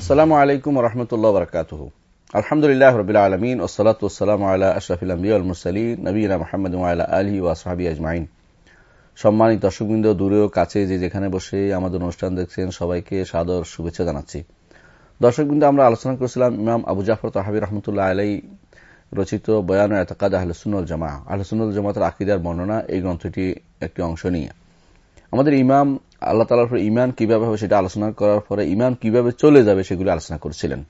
আসসালামু আলাইকুম রহমতুল্লাহ বরকাত আলহামদুলিল্লাহ রবিল আলমিন ওসলাত ওসালাম আল্লাহ আশরাফিল মুরসালিন নবীনা মোহাম্মদ আলহি ওয়াসাহাবি আজমাইন। সম্মানিত দর্শকবৃন্দ দূরেও কাছে যে যেখানে বসে আমাদের অনুষ্ঠান দেখছেন, সবাইকে সাদর শুভেচ্ছা জানাচ্ছি। দর্শকবৃন্দ, আমরা আলোচনা করেছিলাম ইমাম আবু জাফর তাহাবি রহমতুল্লাহ আলাই রচিত বয়ান এতকাদ আহলসুল জামা আহলসুল জামাতের আকিদার বর্ণনা এই গ্রন্থটি একটি অংশ নিয়ে। আমাদের ইমাম আল্লাহ তালার উপর ইমান কীভাবে হবে সেটা আলোচনা করার পরে ইমান কীভাবে চলে যাবে সেগুলি আলোচনা করেছিলেন।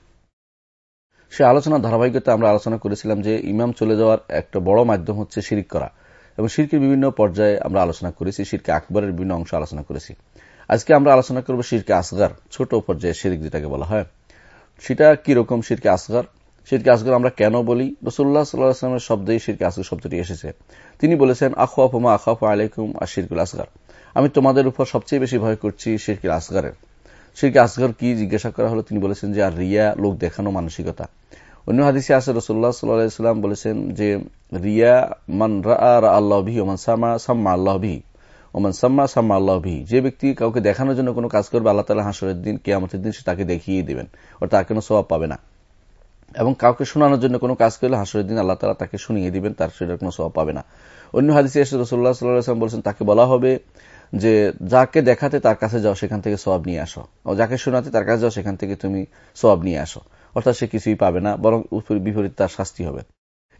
সে আলোচনা ধারাবাহিকতা আমরা আলোচনা করেছিলাম যে ইমাম চলে যাওয়ার একটা বড় মাধ্যম হচ্ছে শিরিক করা। এবং শিরকের বিভিন্ন পর্যায়ে আমরা আলোচনা করেছি, শিরকে আকবরের বিভিন্ন অংশ আলোচনা করেছি। আজকে আমরা আলোচনা করব শিরকে আসগার, ছোট পর্যায়ে শিরিক যেটাকে বলা হয়। সেটা কীরকম শিরকে আসগার? শিরকে আসগর আমরা কেন বলি? রসুল্লাহ সাল্লাহামের শব্দেই শিরকে আসগর শব্দটি এসেছে। তিনি বলেছেন আখাফ মা আখাফ আলাইকুম আর শিরকুল আসগার। আমি তোমাদের উপর সবচেয়ে বেশি ভয় করছি শিরকির আসগারের। শিরকে আসগর কি জিজ্ঞাসা করা হলো? তিনি বলেছেন যে, আর রিয়া, লোক দেখানো মানসিকতা। অন্য হাদিসে আছে রসুল্লাহ সাল্লাহাম বলেছেন যে, রিয়া মান রা আল্লাহভি ওমান সামা, সাম্মা আল্লাহভি ওমান সাম্মা সাম্মা আল্লাহভি যে ব্যক্তি কাউকে দেখানোর জন্য কোনো কাজ করবে, আল্লাহ তালা হাসরের দিন, কেয়ামতের দিন সে তাকে দেখিয়ে দেবেন, ও তার কোনো স্বভাব পাবে না। এবং কাউকে শোনানোর জন্য কোনো কাজ করলে হাসরের দিন আল্লাহ তালা তাকে শুনিয়ে দিবেন, তার সেটার কোনো স্বভাব পাবে না। অন্য হাদিসে এসে রসুল্লাহ সাল্লাহাম বলছেন, তাকে বলা হবে যে যাকে দেখাতে তার কাছে যাও, সেখান থেকে সব নিয়ে আসো। ও যাকে শোনাতে তার কাছে যাও, সেখান থেকে তুমি সব নিয়ে আসো। অর্থাৎ সে কিছুই পাবে না, বরং বিপরীত তার শাস্তি হবে।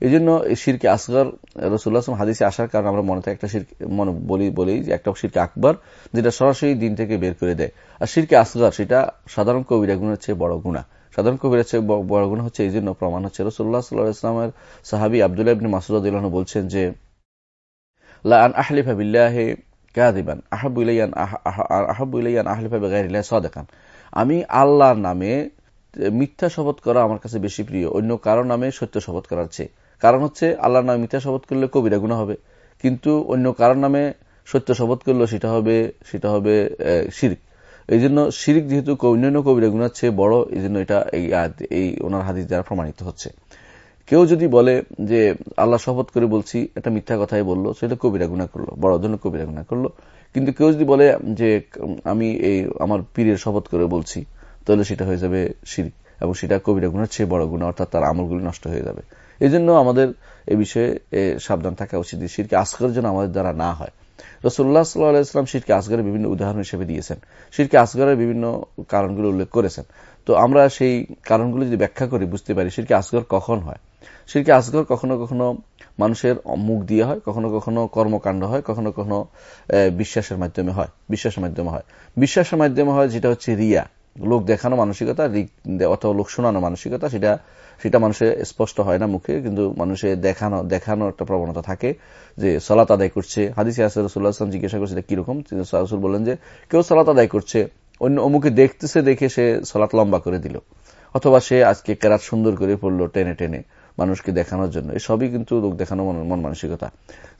এই জন্য শিরকে আসগর রসুল্লাহ হাদিসে আসার কারণে আমরা মনে একটা শির মনে বলি বলি যে একটা শিরকে আকবর, যেটা সরাসরি দিন থেকে বের করে দেয়। আর শিরকে আসগর, সেটা সাধারণ কবিরা গুণের চেয়ে বড় গুণা। সাধারণ কবিরা চেয়ে বড় গুণ হচ্ছে এই জন্য প্রমাণ হচ্ছে রসুল্লাহ সাল্লাহ ইসলামের সাহাবি আবদুল্লাহ মাসুদ বলছেন যে, লা আন আহলিফা বিল্লাহে কাদিবান আহাবু ইলাইয়ান আহাবু সদেকান। আমি আল্লাহর নামে মিথ্যা শপথ করা আমার কাছে বেশি প্রিয়, অন্য কারও নামে সত্য শপথ করার চেয়ে। কারণ হচ্ছে, আল্লাহর নামে মিথ্যা শপথ করলে কবিরা গুণা হবে। কিন্তু অন্য কারোর নামে সত্য শপথ করলে সেটা হবে সেটা হবে শিরিক। এই জন্য শিরিক যেহেতু অন্যান্য কবিরা গুণার চেয়ে বড় এই জন্য এটা এই ওনার হাদিস দ্বারা প্রমাণিত হচ্ছে। কেউ যদি বলে যে আল্লাহ শপথ করে বলছি, এটা মিথ্যা কথাই বলল, সেটা কবিরা গুণা করল, বড় জন্য কবিরা গুণা করল। কিন্তু কেউ যদি বলে যে, আমি এই আমার পীরের শপথ করে বলছি, তাহলে সেটা হয়ে যাবে শিরিক, এবং সেটা কবিরা গুণার চেয়ে বড় গুণা অর্থাৎ তার আমলগুলি নষ্ট হয়ে যাবে। এই জন্য আমাদের এ বিষয়ে সাবধান থাকা উচিত শিরকে আসগর যেন আমাদের দ্বারা না হয়। রসুল্লাহ সাল্লাহ ইসলাম শিরকে আসগরের বিভিন্ন উদাহরণ হিসেবে দিয়েছেন। শিরকে আসগরের বিভিন্ন কারণগুলো উল্লেখ করেছেন। তো আমরা সেই কারণগুলো যদি ব্যাখ্যা করি, বুঝতে পারি শিরকে আসগর কখন হয়। শিরকে আসগর কখনো কখনো মানুষের মুখ দিয়ে হয়, কখনো কখনো কর্মকাণ্ড হয়, কখনো কখনো বিশ্বাসের মাধ্যমে হয়, বিশ্বাসের মাধ্যমে হয়। বিশ্বাসের মাধ্যমে হয় যেটা হচ্ছে রিয়া। লোক দেখানো মানসিকতা অথবা লোক শোনানো মানসিকতা, সেটা সেটা মানুষের স্পষ্ট হয় না মুখে, কিন্তু মানুষের দেখানো দেখানো একটা প্রবণতা থাকে যে সলাত আদায় করছে। হাদিসি আসলাম জিজ্ঞাসা করছে কীরকম রসুল বললেন যে, কেউ সলাত আদায় করছে, অন্য অমুকে দেখতেছে, দেখে সে সলাত লম্বা করে দিল। অথবা সে আজকে কেরাত সুন্দর করে পড়ল টেনে টেনে মানুষকে দেখানোর জন্য। এসবই কিন্তু লোক দেখানো মন মানসিকতা।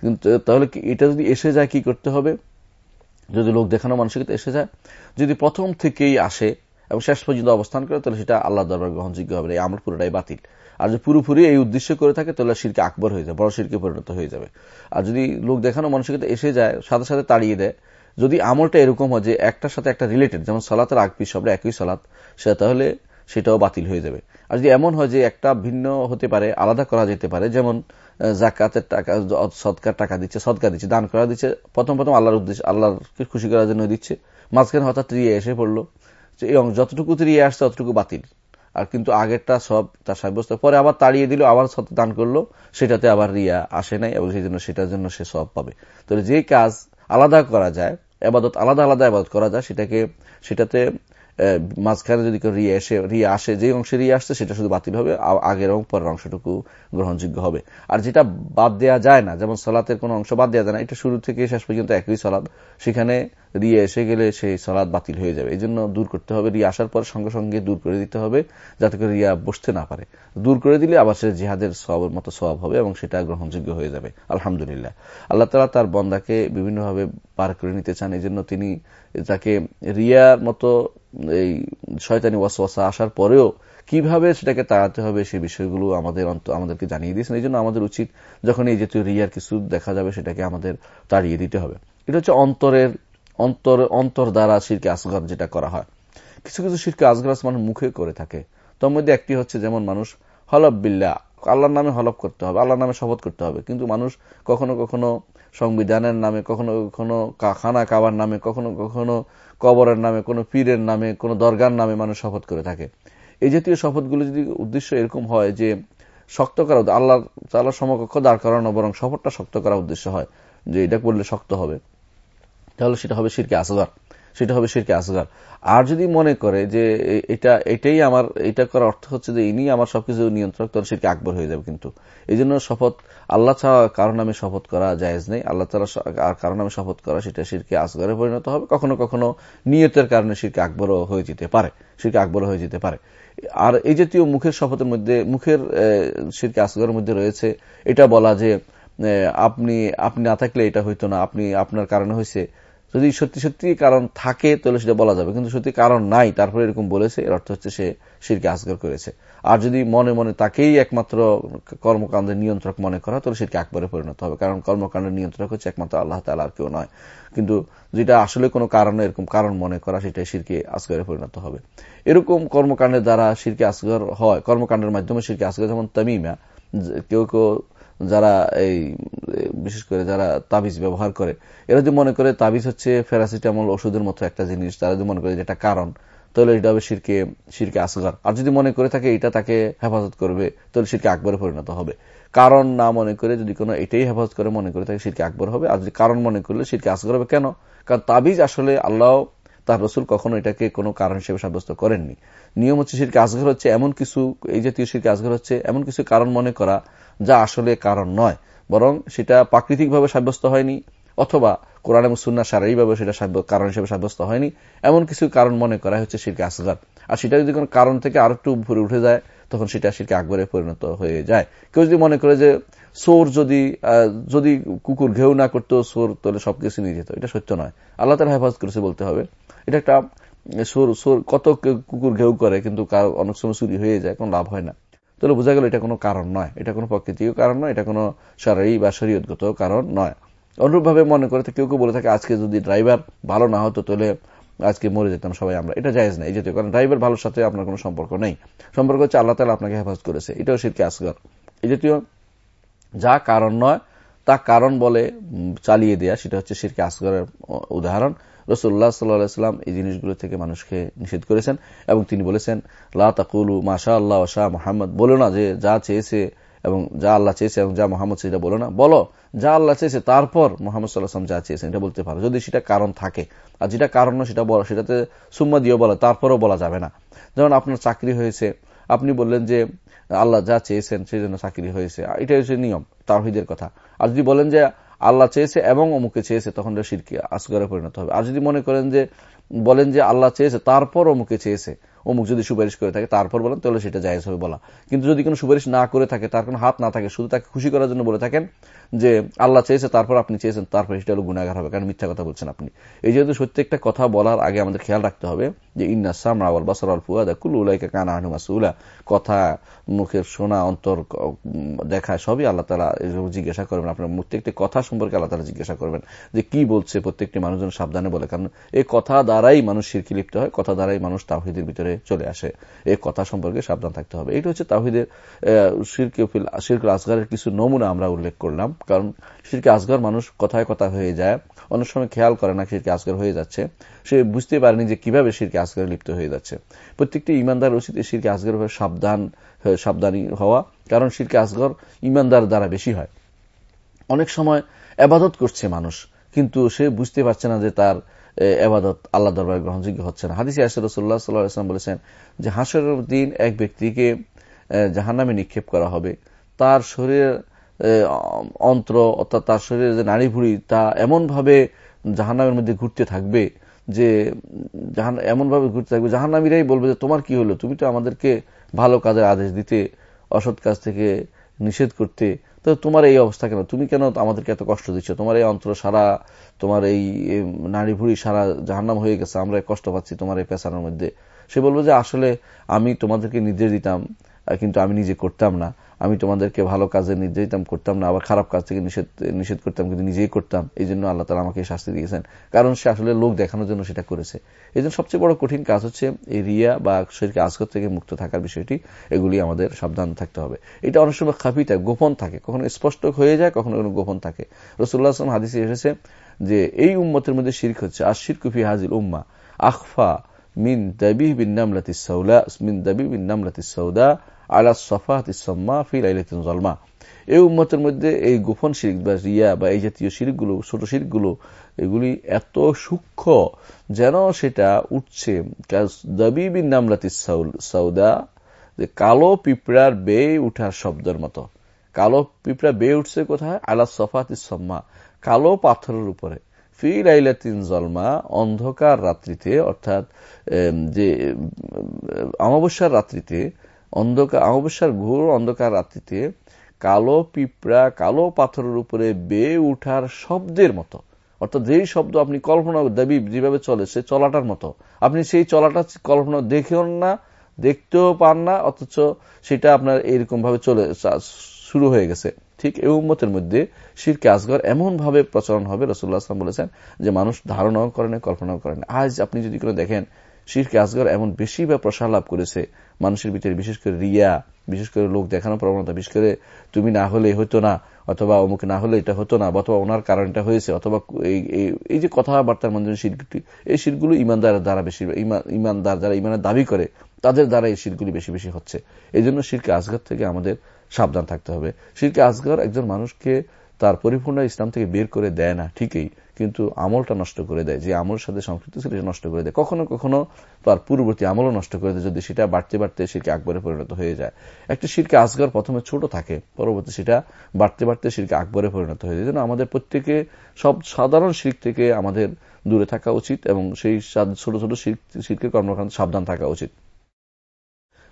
কিন্তু তাহলে এটা যদি এসে যায়, কি করতে হবে? যদি লোক দেখানো মানসিকতা এসে যায়, যদি প্রথম থেকেই আসে এবং শেষ পর্যন্ত অবস্থান করে, তাহলে সেটা আল্লাহ দরবার গ্রহণযোগ্য হবে এই আমল পুরোটাই বাতিল। আর যদি পুরোপুরি এই উদ্দেশ্য করে থাকে, তাহলে শিরকে আকবর হয়ে যাবে, বড় শিরকে পরিণত হয়ে যাবে। আর যদি লোক দেখানো মানসিকতা এসে যায়, সাথে সাথে তাড়িয়ে দেয়, যদি আমলটা এরকম হয় যে একটার সাথে একটা রিলেটেড যেমন সলাতের আগ পিস সবটা একই সালাত, সে তাহলে সেটাও বাতিল হয়ে যাবে। আর যদি এমন হয় যে একটা ভিন্ন হতে পারে, আলাদা করা যেতে পারে, যেমন জাকাতের টাকা, সৎকার টাকা দিচ্ছে, সৎকার দিচ্ছে, দান করা দিচ্ছে, প্রথম প্রথম আল্লাহর উদ্দেশ্য, আল্লাহকে খুশি করার জন্য দিচ্ছে, মাঝখানে হঠাৎ রিয়ে এসে পড়ল এবং যতটুকু তিরিয়ে আসছে, ততটুকু বাতিল। আর কিন্তু আগেরটা সব তার সাব্যস্ত। পরে আবার তাড়িয়ে দিল, আবার সত্য দান করল। সেটাতে আবার রিয়া আসে নাই এবং সেই জন্য সেটার জন্য সে সব পাবে। তো যে কাজ আলাদা করা যায় আবাদত আলাদা আলাদা আবাদত করা যায়, সেটাকে, সেটাতে মাঝখানে যদি কেউ রিয়ে এসে রিয়ে আসে যে অংশে রিয়ে আসছে, সেটা শুধু বাতিল হবে আগের এবং পরের অংশটুকু গ্রহণযোগ্য হবে। আর যেটা বাদ দেওয়া যায় না, যেমন সলাতের কোনো অংশ বাদ দেওয়া যায় না, এটা শুরু থেকে শেষ পর্যন্ত একই সলাদ সেখানে রিয়ে এসে গেলে সেই সলাদ বাতিল হয়ে যাবে। এই জন্য দূর করতে হবে, রিয়া আসার পর সঙ্গে সঙ্গে দূর করে দিতে হবে, যাতে করে রিয়া বসতে না পারে। দূর করে দিলে আবার সে জিহাদের সবের মতো স্বভাব হবে এবং সেটা গ্রহণযোগ্য হয়ে যাবে। আলহামদুলিল্লাহ। আল্লাহ তালা তার বন্দাকে বিভিন্নভাবে পার করে নিতে চান এই জন্য তিনি তাকে রিয়ার মতো এই শয়তানি ওয়াসওয়াসা আসার পরেও কীভাবে সেটাকে তাড়াতে হবে সেই বিষয়গুলো আমাদের আমাদেরকে জানিয়ে দিয়েছেন। এই জন্য আমাদের উচিত যখন এই জাতীয় রিয়ার কিছু দেখা যাবে সেটাকে আমাদের তাড়িয়ে দিতে হবে। এটা হচ্ছে অন্তরের, অন্তর অন্তর দ্বারা শিরকে আসগর যেটা করা হয়। কিছু কিছু শিরকে আজগর মানুষ মুখে করে থাকে। তোর মধ্যে একটি হচ্ছে যেমন মানুষ হলব বিল্লা আল্লাহর নামে হলপ করতে হবে, আল্লাহর নামে শপথ করতে হবে। কিন্তু মানুষ কখনো কখনো সংবিধানের নামে, কখনো কখনো খানা কাবার নামে, কখনো কখনো কবরের নামে, কোনো পীরের নামে, কোনো দরগার নামে মানুষ শপথ করে থাকে। এই জাতীয় শপথগুলো যদি উদ্দেশ্য এরকম হয় যে শক্ত করা, আল্লাহ তাল্লাহ সমকক্ষ দাঁড় করানো, বরং শপথটা শক্ত করা উদ্দেশ্য হয় যে এটা করলে শক্ত হবে, তাহলে সেটা হবে শিরকে আসগার সেটা হবে শিরকে আসগার আর যদি মনে করে যে এটা, এটাই আমার, এটা করার অর্থ হচ্ছে যে ইনি আমার সবকিছু নিয়ন্ত্রক তখন শিরকে আকবর হয়ে যাবে কিন্তু। এই জন্য শপথ, আল্লাহ ছাড়া কারও নামে শপথ করা জায়েজ নেই। আল্লাহ তালা আর কারও নামে শপথ করা সেটা শিরকে আসগারে পরিণত হবে। কখনো কখনো নিয়তের কারণে শিরকে আকবরও হয়ে যেতে পারে। শিরকে আকবর হয়ে যেতে পারে। আর এই জাতীয় মুখের শপথের মধ্যে, মুখের শিরকে আসগারের মধ্যে রয়েছে এটা বলা যে আপনি আপনি না থাকলে এটা হইতো না। আপনি, আপনার কারণে হয়েছে যদি সত্যি সত্যি কারণ থাকে, তাহলে সেটা বলা যাবে। কিন্তু সত্যি কারণ নাই, তারপরে এরকম বলেছে, এর অর্থ হচ্ছে সে শিরকে আসগর করেছে। আর যদি মনে মনে তাকেই একমাত্র কর্মকাণ্ডের নিয়ন্ত্রক মনে করা, তাহলে শিরকে আকবরে পরিণত হবে। কারণ কর্মকাণ্ডের নিয়ন্ত্রক হচ্ছে একমাত্র আল্লাহ তালা আর কেউ নয়। কিন্তু যেটা আসলে কোনো কারণে, এরকম কারণ মনে করা সেটাই শিরকে আসগরে পরিণত হবে। এরকম কর্মকাণ্ডের দ্বারা শিরকে আসগর হয়। কর্মকাণ্ডের মাধ্যমে শিরকে আসগর যেমন তামিমা কেউ কেউ যারা এই বিশেষ করে যারা তাবিজ ব্যবহার করে, এরা যদি মনে করে তাবিজ হচ্ছে ফেরাসিটামল ওষুধের মতো একটা জিনিস, তারা যদি মনে করে যেটা কারণ, তাহলে এটা হবে শিরকে শিরকে আসগার। আর যদি মনে করে থাকে এটা তাকে হেফাজত করবে, তাহলে শিরকে আকবরে পরিণত হবে। কারণ না মনে করে যদি কোনো এটাই হেফাজত করে, মনে করে থাকে শিরকে আকবর হবে। আর যদি কারণ মনে করলে শিরকে আসগর হবে কেন? কারণ তাবিজ আসলে আল্লাহ তার রসুল কখনো এটাকে কোনো কারণ হিসেবে সাব্যস্ত করেননি। নিয়ম হচ্ছে শিরকে আসগর হচ্ছে এমন কিছু, এই জাতীয় শিরকে আসগর হচ্ছে এমন কিছু কারণ মনে করা যা আসলে কারণ নয়, বরং সেটা প্রাকৃতিকভাবে সাব্যস্ত হয়নি, অথবা কোরআন এবং সুন্না সারাইভাবে সেটা কারণ হিসেবে সাব্যস্ত হয়নি, এমন কিছু কারণ মনে করা হচ্ছে শিরকে আসগার আর সেটা যদি কোনো কারণ থেকে আরও একটু ভরে উঠে যায়, তখন সেটা শিরকে আকবরে পরিণত হয়ে যায়। কেউ যদি মনে করে যে সোর যদি যদি কুকুর ঘেউ না করতো, সোর তাহলে সবকিছু নিয়ে যেত, এটা সত্য নয়। আল্লাহ তারা হেফাজত করেছে বলতে হবে। এটা একটা সোর সোর, কত কুকুর ঘেউ করে, কিন্তু অনেক সময় চুরি হয়ে যায়, কোনো লাভ হয় না। তাহলে বোঝা গেল এটা কোনো কারণ নয়। এটা কোনো প্রকৃতিও কারণ নয়, এটা কোনো সারাই বা শরীয়তগত কারণ নয়। অনুরূপভাবে মনে করে কেউ কেউ বলে থাকে, আজকে যদি ড্রাইভার ভালো না হতো, তাহলে আজকে মরে যেতাম সবাই আমরা। এটা জায়জ না এই জাতীয় কারণ। ড্রাইভার ভালোর সাথে আপনার কোনো সম্পর্ক নেই। সম্পর্ক হচ্ছে আল্লাহ তালা আপনাকে হেফাজত করেছে। এটাও শিরকে আসগর। এই জাতীয় যা কারণ নয়, তা কারণ বলে চালিয়ে দেয়া, সেটা হচ্ছে শিরকে আসগরের উদাহরণ। রসুল্লাহ সাল্লাহাম এই জিনিসগুলো থেকে মানুষকে নিষেধ করেছেন এবং তিনি বলেছেন লাকুলু মাশা আল্লাহ শাহ মোহাম্মদ। বলো না যে যা চেয়েছে এবং যা আল্লাহ চেয়েছে এবং যা মোহাম্মদ সেটা বলো না। বলো, যা আল্লাহ চেয়েছে তারপর মোহাম্মদ সাল্লাহাম যা চেয়েছেন এটা বলতে পারো। যদি সেটা কারণ থাকে, আর যেটা কারণ না সেটা বলো, সেটাতে সুম্মা দিয়েও বলো, তারপরও বলা যাবে না। যেমন আপনার চাকরি হয়েছে, আপনি বললেন যে আল্লাহ যা চেয়েছেন সেই জন্য চাকরি হয়েছে, এটা হচ্ছে নিয়ম তাহিদের কথা। আর যদি বলেন যে আল্লাহ চেয়েছে এবং অমুকে চেয়েছে, তখন সিরকি আসগরে পরিণত হবে। আর যদি মনে করেন যে বলেন যে আল্লাহ চেয়েছে, তারপর অমুকে চেয়েছে। অমুক যদি সুপারিশ করে থাকে, তারপর বলেন, তাহলে সেটা জায়জ হবে বলা। কিন্তু যদি কোনো সুপারিশ না করে থাকে, তার কোনো হাত না থাকে, শুধু তাকে খুশি করার জন্য বলে থাকেন যে আল্লাহ চেয়েছে, তারপর আপনি চেয়েছেন, তারপর সেটা হলো গুণাগার হবে, কারণ মিথ্যা কথা বলছেন আপনি। এই যেহেতু প্রত্যেকটা কথা বলার আগে আমাদের খেয়াল রাখতে হবে যে, ইন্না সামরা আল বাসর আল ফুয়াদা কুলু উলাইকা কানা হানু মাসুলা কথা মুখের শোনা অন্তর দেখা, সবই আল্লাহ তালা জিজ্ঞাসা করবেন। আপনার প্রত্যেকটি কথা সম্পর্কে আল্লাহ তালা জিজ্ঞাসা করবেন যে, কি বলছে প্রত্যেকটি মানুষজন সাবধানে বলে। কারণ এই কথা দ্বারাই মানুষ শিরকি লিপ্ত হয়, কথা দ্বারাই মানুষ তাহিদের ভিতরে চলে আসে। এই কথা সম্পর্কে সাবধান থাকতে হবে। এটা হচ্ছে তাহিদের শিরকুল আসগারের কিছু নমুনা আমরা উল্লেখ করলাম। কারণ শিরকে আসগার মানুষ কথায় কথা হয়ে যায়। অনেক সময় খেয়াল করে না শিরকে আসগার হয়ে যাচ্ছে। সে বুঝতে পারেনি যে কীভাবে শিরকে আসগারে লিপ্ত হয়ে যাচ্ছে। প্রত্যেকটি ইমানদার উচিত শিরকে আসগার সাবধান সাবধানী হওয়া। কারণ শিরকে আসগর ইমানদার দ্বারা বেশি হয়। অনেক সময় আবাদত করছে মানুষ, কিন্তু সে বুঝতে পারছে না যে তার এবাদত আল্লাহ দরবার গ্রহণযোগ্য হচ্ছে না। হাদিসে আসর রসুল্লাহ সাল্লাম বলেছেন যে হাসর দিন এক ব্যক্তিকে জাহান্নামে নিক্ষেপ করা হবে। তার শরীরের অন্ত্র অর্থাৎ তার শরীরের যে নারী ভুড়ি তা এমনভাবে জাহান্নামের মধ্যে ঘুরতে থাকবে যে এমনভাবে ঘুরতে থাকবে, জাহান্নামীরাই বলবে যে, তোমার কি হলো? তুমি তো আমাদেরকে ভালো কাজের আদেশ দিতে, অসৎ কাজ থেকে নিষেধ করতে। তো তোমার এই অবস্থা কেন? তুমি কেন আমাদেরকে এত কষ্ট দিচ্ছ? তোমার এই অন্তর সারা তোমার এই নারী ভুড়ি সারা জাহান্নাম হয়ে গেছে, আমরা কষ্ট পাচ্ছি তোমার এই পেশানোর মধ্যে। সে বলব যে আসলে আমি তোমাদেরকে নির্দেশ দিতাম কিন্তু আমি নিজে করতাম না। আমি তোমাদেরকে ভালো কাজে নির্যাতিতাম করতাম না, আবার খারাপ কাজ থেকে নিষেধ নিষেধ করতাম, কিন্তু নিজেই করতাম। এই জন্য আল্লাহ তালা আমাকে শাস্তি দিয়েছেন। কারণ সে আসলে লোক দেখানোর জন্য সেটা করেছে। এই জন্য সবচেয়ে বড় কঠিন কাজ হচ্ছে এই রিয়া বা শরীরকে আজগর থেকে মুক্ত থাকার বিষয়টি। এগুলি আমাদের সাবধান থাকতে হবে। এটা অনেক সময় খাপি থাকে, গোপন থাকে। কখনো স্পষ্ট হয়ে যায়, কখনো কখনো গোপন থাকে। রসুল্লাহ আসলাম হাদিসে এসেছে যে, এই উম্মতের মধ্যে শির্ক হচ্ছে আর শিরকুফি হাজিল উম্মা, আখফা মিন দাবি বিন নামলাতি সৌলা মিন দাবি বিন নামলাতি সৌদা আলা সফাত ইসমা ফিল আইলাতিন জলমা এই উম্মতের মধ্যে এই গোপন শিরিক বা রিয়া বা এই জাতীয় শিরিকগুলো, ছোট শিরিকগুলো, এগুলি এত সূক্ষ্ম যেন সেটা উঠছে। দাবিবিন নামলাতি সৌদা যে কালো পিঁপড়ার বেয়ে উঠার শব্দের মতো। কালো পিঁপড়া বেয়ে উঠছে কোথায়? আলা সফাত ইসমা কালো পাথরের উপরে। ফিল আইলাতিন জলমা, অন্ধকার রাত্রিতে, অর্থাৎ যে অমাবস্যার রাত্রিতে, অন্ধকার, অমাবস্যার ঘোর অন্ধকার রাত্রিতে, কালো পিঁপড়া, কালো পাথরের উপরে বেয়ে উঠার শব্দের মতো, অর্থাৎ যেই শব্দ আপনি কল্পনা, দাবি যেভাবে চলে সে চলাটার মতো, আপনি সেই চলাটা কল্পনা দেখেও না, দেখতেও পান না, অথচ সেটা আপনার এইরকম ভাবে চলে শুরু হয়ে গেছে। ঠিক এই উম্মতের মধ্যে শিরকে আসগর এমন ভাবে প্রচলন হবে রসুল্লাহ আসলাম বলেছেন যে মানুষ ধারণাও করেন কল্পনাও করেন আজ আপনি যদি কোনো দেখেন, শিরকে আসগর এমন বেশি বা প্রসার লাভ করেছে, মানুষের ভিতরে বিশেষ করে রিয়া, বিশেষ করে লোক দেখানোর প্রবণতা, বিশেষ করে তুমি না হলে হতো না, অথবা অমুক না হলে এটা হতো না অথবা ওনার কারণটা হয়েছে, অথবা এই যে কথাবার্তার মাধ্যমে শিরগুলি এই শিরগুলো ইমানদারের দ্বারা বেশি ইমানদার যারা ইমানের দাবি করে, তাদের দ্বারা এই শিরগুলি বেশি বেশি হচ্ছে। এই জন্য শিরকে আসগর থেকে আমাদের সাবধান থাকতে হবে। শিরকে আসগর একজন মানুষকে তার পরিপূর্ণ ইসলাম থেকে বের করে দেয় না, ঠিকই, কিন্তু আমলটা নষ্ট করে দেয়। যে আমলের সাথে সংপৃক্ত ছিল নষ্ট করে দেয়। কখনো কখনো তার পূর্ববর্তী আমলও নষ্ট করে দেয়। যদি সেটা বাড়তে বাড়তে শিরকে আকবরে পরিণত হয়ে যায়। একটা শিরকে আসগর প্রথমে ছোট থাকে, পরবর্তী সেটা বাড়তে বাড়তে শিরকে আকবরে পরিণত হয়ে যায়। যেন আমাদের প্রত্যেকে, সব সাধারণ শির থেকে আমাদের দূরে থাকা উচিত এবং সেই ছোট ছোট শিরকের কর্মকাণ্ড সাবধান থাকা উচিত।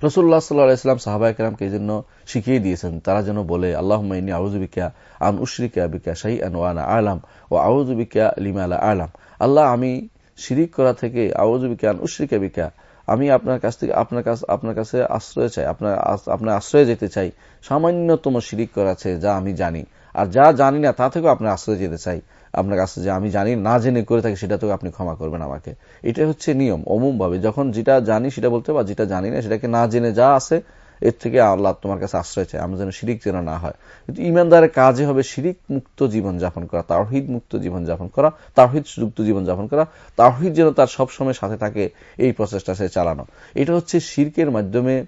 রসুল্লাহ সাল্লাহাম সাহাবা একরামকে এই জন্য শিখিয়ে দিয়েছেন। তারা যেন বলে আল্লাহ আউজুবিকা আন উশরিকা বিকা শাহী আন ওয়ানা আলাম ও আউজুবিকা লিমা আলা আলাম। আল্লাহ, আমি শিরিক করা থেকে আউজুবিকা আন উশরিকা বিকা, আমি আপনার কাছ থেকে, আপনার কাছে আপনার কাছে আশ্রয় চাই, আপনার আপনার আশ্রয় যেতে চাই। সামান্যতম শিরিক করা আছে যা আমি জানি। আর যা জানি না, তা থেকেও আপনার আশ্রয় যেতে চাই। আপনার কাছে যে আমি জানি, না জেনে করে থাকি, সেটা তো আপনি ক্ষমা করবেন আমাকে। এটা হচ্ছে নিয়ম অমুম ভাবে যখন যেটা জানি, সেটা বলতে বা যেটা জানি না, সেটাকে না জেনে যা আছে, এর থেকে আল্লাহ তোমার কাছে আশ্রয় চাই আমরা যেন শিরিক যেন না হয়। কিন্তু ইমানদারের কাজে হবে শিরিক মুক্ত জীবন যাপন করা, তাওহিদ মুক্ত জীবন যাপন করা, তাওহিদ যুক্ত জীবন যাপন করা। তাওহিদ যেন তার সবসময় সাথে থাকে, এই প্রচেষ্টা সে চালানো। এটা হচ্ছে শির্কের মাধ্যমে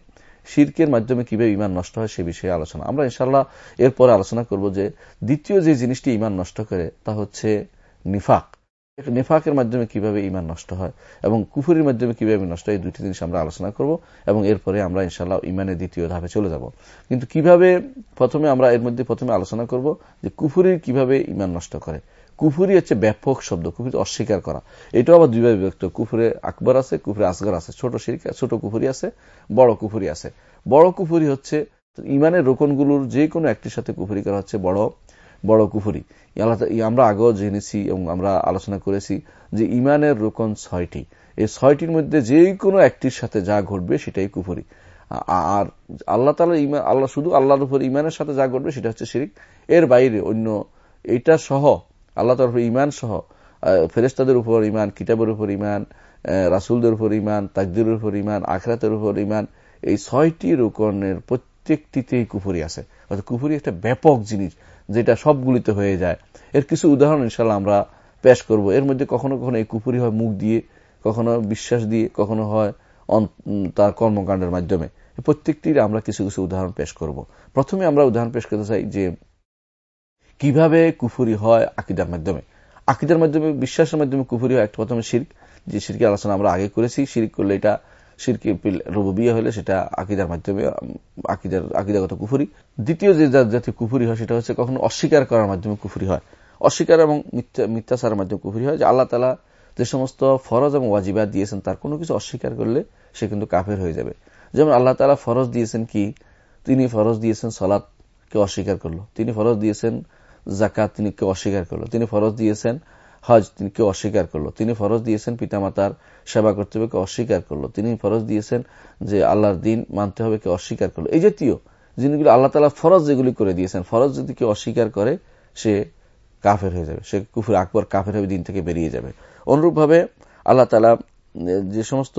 শির্কের মাধ্যমে কীভাবে ইমান নষ্ট হয় সে বিষয়ে আলোচনা। আমরা ইনশাল্লাহ এরপরে আলোচনা করব যে দ্বিতীয় যে জিনিসটি ইমান নষ্ট করে, তা হচ্ছে নিফাক। নেফাকের মাধ্যমে কীভাবে ইমান নষ্ট হয় এবং কুফুরির মাধ্যমে কীভাবে নষ্ট হয়, এই দুটি জিনিস আমরা আলোচনা করব এবং এরপরে আমরা ইনশাল্লাহ ইমানের দ্বিতীয় ধাপে চলে যাব। কিন্তু কীভাবে প্রথমে আমরা এর মধ্যে প্রথমে আলোচনা করব যে কুফুরির কীভাবে ইমান নষ্ট করে? কুফুরি হচ্ছে ব্যাপক শব্দ, কুফুরি অস্বীকার করা। এটাও আবার দুইভাবে বিভক্ত। কুফুরে আকবর আছে, কুফুরে আসগর আছে। ছোট শিরিকা, ছোট কুফুরি আছে, বড় কুফুরি আছে। বড় কুফুরি হচ্ছে ইমানের রোকনগুলোর যে কোনো একটির সাথে কুফুরি করা হচ্ছে বড় বড় কুফুরি। আমরা আগেও জেনেছি এবং আমরা আলোচনা করেছি যে ইমানের রোকন ছয়টি। এই ছয়টির মধ্যে যে কোনো একটির সাথে যা ঘটবে সেটাই কুফুরি। আর আল্লাহ তালা ইমান আল্লাহ শুধু আল্লাহর উপর ইমানের সাথে যা ঘটবে সেটা হচ্ছে শিরিক। এর বাইরে অন্য এটা সহ আল্লাহ তরফ ইমান সহ ফেরেস্তাদের উপর ইমান কিতাবের উপর ইমান রাসুলদের উপর ইমান তাকদির উপর ইমান আখরাতের উপর ইমান এই ছয়টি রোকনের প্রত্যেকটিতেই কুফুরি আছে। অর্থাৎ কুফুরি একটা ব্যাপক জিনিস যেটা সবগুলিতে হয়ে যায়। এর কিছু উদাহরণ ইনশাল্লাহ আমরা পেশ করব। এর মধ্যে কখনো কখনো এই কুফুরি হয় মুখ দিয়ে, কখনো বিশ্বাস দিয়ে, কখনো হয় তার কর্মকাণ্ডের মাধ্যমে। প্রত্যেকটির আমরা কিছু কিছু উদাহরণ পেশ করব। প্রথমে আমরা উদাহরণ পেশ করতে চাই যে কীভাবে কুফুরি হয় আকিদার মাধ্যমে? আকিদার মাধ্যমে, বিশ্বাসের মাধ্যমে কুফুরি হয়, একটা প্রথমে শির্ক, যে শিরকি আলোচনা আমরা আগে করেছি, শিরিক করলে এটা শিরকি রুবিয়া হলে সেটা আকিদার মাধ্যমে আকিদার, আকিদাগত কুফুরি। দ্বিতীয় যে জাতীয় কুফুরি হয় সেটা হচ্ছে কখনো অস্বীকার করার মাধ্যমে কুফুরি হয়। অস্বীকার এবং মিথ্যাচারের মাধ্যমে কুফুরি হয় যে আল্লাহ তালা যে সমস্ত ফরজ এবং ওয়াজিবাদ দিয়েছেন তার কোনো কিছু অস্বীকার করলে সে কিন্তু কাফের হয়ে যাবে। যেমন আল্লাহ তালা ফরজ দিয়েছেন কি? তিনি ফরজ দিয়েছেন সলাৎকে অস্বীকার করল। তিনি ফরজ দিয়েছেন জাকাত তিনি কেউ অস্বীকার করল? তিনি ফরজ দিয়েছেন হজ, তিনি কেউ অস্বীকার করল? তিনি ফরজ দিয়েছেন পিতামাতার সেবা করতে হবে কেউ অস্বীকার করল? তিনি ফরজ দিয়েছেন যে আল্লাহর দিন মানতে হবে কেউ অস্বীকার করল? এই জাতীয় জিনিসগুলো আল্লাহ তালা ফরজ যেগুলি করে দিয়েছেন, ফরজ যদি কেউ অস্বীকার করে, সে কাফের হয়ে যাবে, সে কুফুর আকবর কাফের হয়ে দিন থেকে বেরিয়ে যাবে। অনুরূপভাবে আল্লাহ তালা যে সমস্ত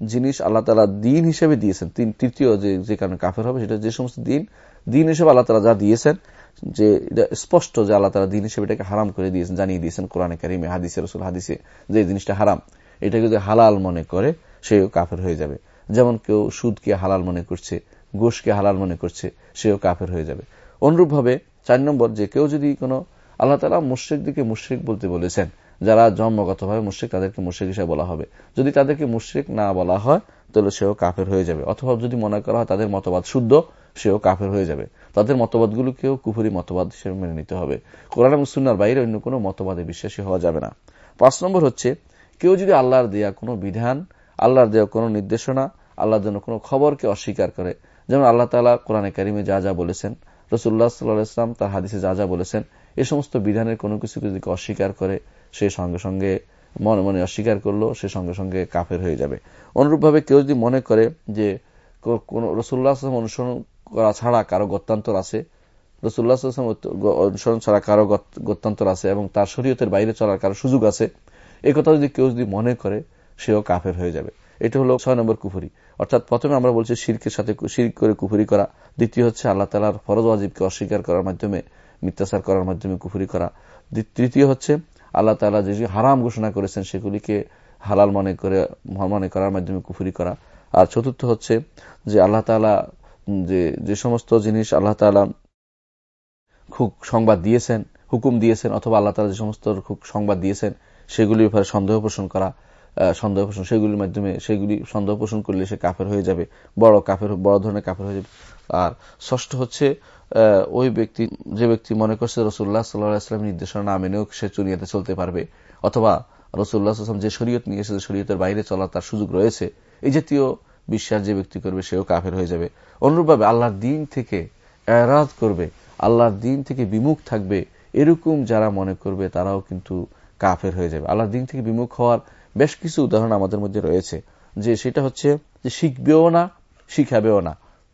জিনিস আল্লাহ তালা দিন হিসেবে দিয়েছেন তৃতীয় যে যে কারণে কাফের হবে, সেটা যে সমস্ত দিন দিন হিসেবে আল্লাহ তালা যা দিয়েছেন যে স্পষ্ট যে আল্লাহ তালা দিন হিসেবে এটাকে হারাম করে দিয়েছেন, জানিয়ে দিয়েছেন কোরআনে কারিমে, হাদিসে, রসুল হাদিসে, যে জিনিসটা হারাম এটাকে যদি হালাল মনে করে, সেও কাফের হয়ে যাবে। যেমন কেউ সুদকে হালাল মনে করছে, গোশকে হালাল মনে করছে, সেও কাফের হয়ে যাবে। অনুরূপভাবে চার নম্বর, যে কেউ যদি কোনো আল্লাহ তালা মুশ্রিক দিকে মুশ্রিক বলতে বলেছেন, যারা জন্মগতভাবে মুশ্রিক, তাদেরকে মুশ্রিক হিসেবে বলা হবে। যদি তাদেরকে মুশ্রিক না বলা হয়, তাহলে সেও কাফের হয়ে যাবে। অথবা যদি মনে করা হয় তাদের মতবাদ শুদ্ধ, সেও কাফের হয়ে যাবে। তাদের মতবাদগুলোকেও কুফুরি মতবাদ হিসেবে মেনে নিতে হবে। কোরআন এবং সুন্নার বাইরে অন্য কোনো মতবাদে বিশ্বাসী হওয়া যাবে না। পাঁচ নম্বর হচ্ছে, কেউ যদি আল্লাহর দেয়া কোনো বিধান, আল্লাহর দেওয়া কোনো নির্দেশনা, আল্লাহর জন্য কোনো খবরকে অস্বীকার করে, যেমন আল্লাহ তালা কোরআনে কারিমে যা যা বলেছেন রসুল্লাহ সাল্লাহ ইসলাম তার হাদিসে যা যা বলেছেন, এ সমস্ত বিধানের কোনো কিছু যদি অস্বীকার করে, সে সঙ্গে সঙ্গে মনে মনে অস্বীকার করল, সে সঙ্গে সঙ্গে কাফের হয়ে যাবে। অনুরূপভাবে কেউ যদি মনে করে যে কোন রসুল্লাহ আসলাম অনুসরণ করা ছাড়া কারও গত্যান্তর আছে রসুল্লাহ আসলাম অনুসরণ ছাড়া কারও গত্যান্তর আছে এবং তার শরীয়তের বাইরে চলার কারও সুযোগ আছে এই কথা যদি কেউ যদি মনে করে, সেও কাফের হয়ে যাবে। এটা হলো ছয় নম্বর কুফুরি। অর্থাৎ প্রথমে আমরা বলছি শিরকের সাথে শির করে কুফুরি করা, দ্বিতীয় হচ্ছে আল্লাহ তালার ফরজ ওয়াজিবকে অস্বীকার করার মাধ্যমে, মিথ্যাচার করার মাধ্যমে কুফুরি করা। তৃতীয় হচ্ছে আল্লাহ তালা যে হারাম ঘোষণা করেছেন, সেগুলিকে হালাল মনে করে মনে করার মাধ্যমে কুফুরি করা। আর চতুর্থ হচ্ছে যে আল্লাহ তালা যে যে সমস্ত জিনিস আল্লাহ তালা খুব সংবাদ দিয়েছেন, হুকুম দিয়েছেন, অথবা আল্লাহ তালা যে সমস্ত খুব সংবাদ দিয়েছেন, সেগুলির ব্যাপারে সন্দেহ পোষণ করা সন্দেহ পোষণ, সেগুলির মাধ্যমে সেগুলি সন্দেহ পোষণ করলে সে কাফের হয়ে যাবে, বড় কাফের, বড় ধরনের কাফের হয়ে যাবে। আর ষষ্ঠ হচ্ছে ওই ব্যক্তি, যে ব্যক্তি মনে করছে রসুল্লাহ সাল্লাহাম নির্দেশনা না মেনেও সে চুনিয়াতে চলতে পারবে, অথবা রসুল্লাহ আসলাম যে শরীয়ত নিয়ে এসেছে, শরীয়তের বাইরে চলার তার সুযোগ রয়েছে, এই জাতীয় বিশ্বাস যে ব্যক্তি করবে, সেও কাফের হয়ে যাবে। অনুরূপভাবে আল্লাহর দিন থেকে এরাজ করবে, আল্লাহর দিন থেকে বিমুখ থাকবে, এরকম যারা মনে করবে তারাও কিন্তু কাফের হয়ে যাবে। আল্লাহর দিন থেকে বিমুখ হওয়ার বেশ কিছু উদাহরণ আমাদের মধ্যে রয়েছে, যে সেটা হচ্ছে যে শিখবেও না, শিখাবেও না।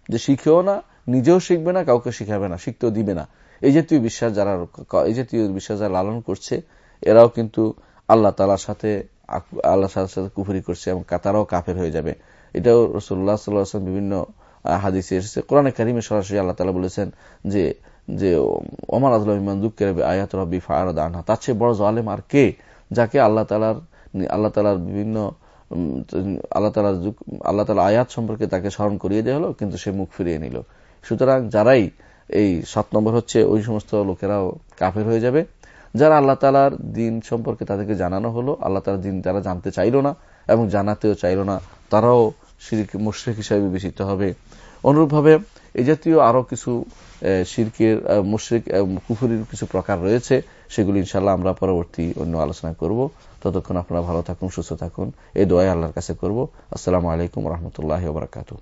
যে শিখেও না, নিজেও শিখবে না, কাউকে শিখাবে না, শিখতেও দিবে না। এই জাতীয় বিশ্বাস যারা এই জাতীয় বিশ্বাস যারা লালন করছে, এরাও কিন্তু আল্লাহ তালার সাথে আল্লাহ সাথে কুফুরি করছে এবং তারাও কাফের হয়ে যাবে। এটাও রসুল্লাহ সাল্লাম বিভিন্ন হাদিসে এসেছে। কোরআনে কারিমে সরাসরি আল্লাহ তালা বলেছেন যে যে ওমান আদুল্লাহ দুঃখের আয়াত রবি ফায়ারদ আনহা। তার চেয়ে বড় জালেম আর কে? যাকে আল্লাহ তালার আল্লাহ তালার বিভিন্ন আল্লাহ তালা আল্লাহ তালা আয়াত সম্পর্কে তাকে স্মরণ করিয়ে দেওয়া হলো, কিন্তু সে মুখ ফিরিয়ে নিল। সুতরাং যারাই এই সাত নম্বর হচ্ছে, ওই সমস্ত লোকেরাও কাফের হয়ে যাবে। যারা আল্লাহ তালার দিন সম্পর্কে তাদেরকে জানানো হলো, আল্লাহ তালার দিন তারা জানতে চাইল না এবং জানাতেও চাইল না, তারাও মুশ্রিক হিসাবে বিবেচিত হবে। অনুরূপভাবে এ জাতীয় আরও কিছু শিরকের মুশ্রিক কুফুরির কিছু প্রকার রয়েছে, সেগুলি ইনশাল্লাহ আমরা পরবর্তী অন্য আলোচনা করব। ততক্ষণ আপনারা ভালো থাকুন, সুস্থ থাকুন। এই দোয়াই আল্লাহর কাছে করব। আসসালামু আলাইকুম রহমতুল্লাহ বারকাতু